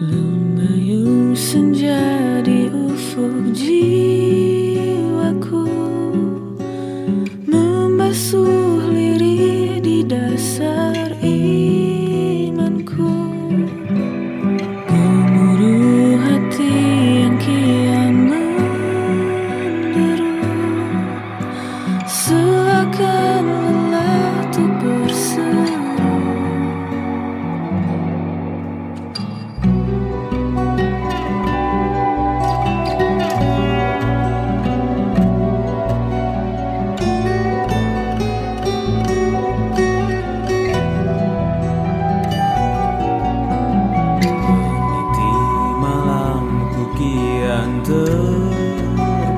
Lumayung senja di ufuk jiwa.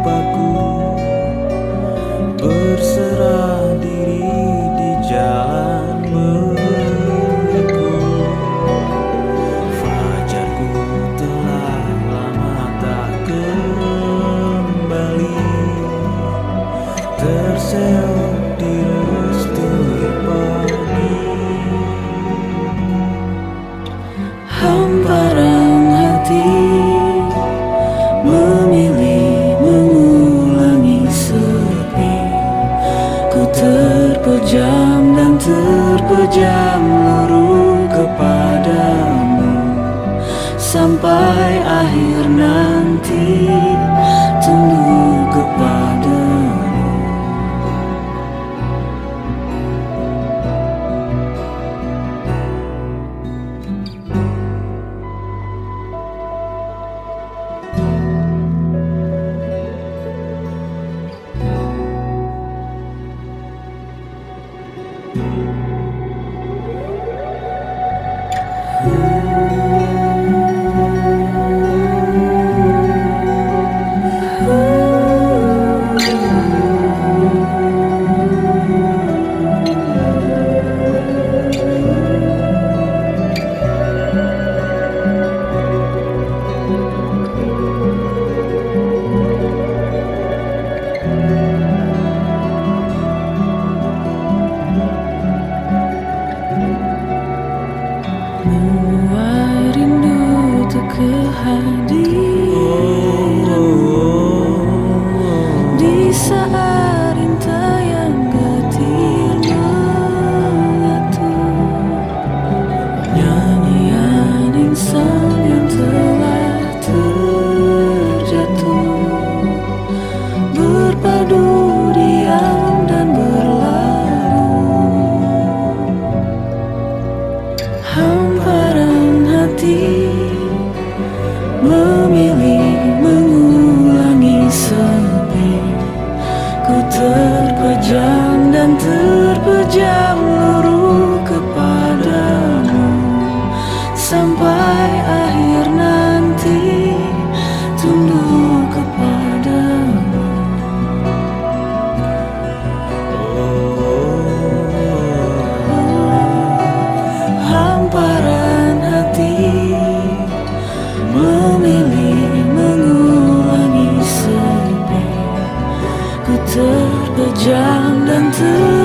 paku Berserah diri di jalan jalanmu Fajarku telah lama tak kembali Terseok di restui pagi Hamparan terpejam dan terpejam luruh kepadamu. Sampai akhir nanti Memilih mengulangi sepi. Ku terpejam dan terpejam luruh kepadamu. Sampai akhir nanti terpejam dan terpejam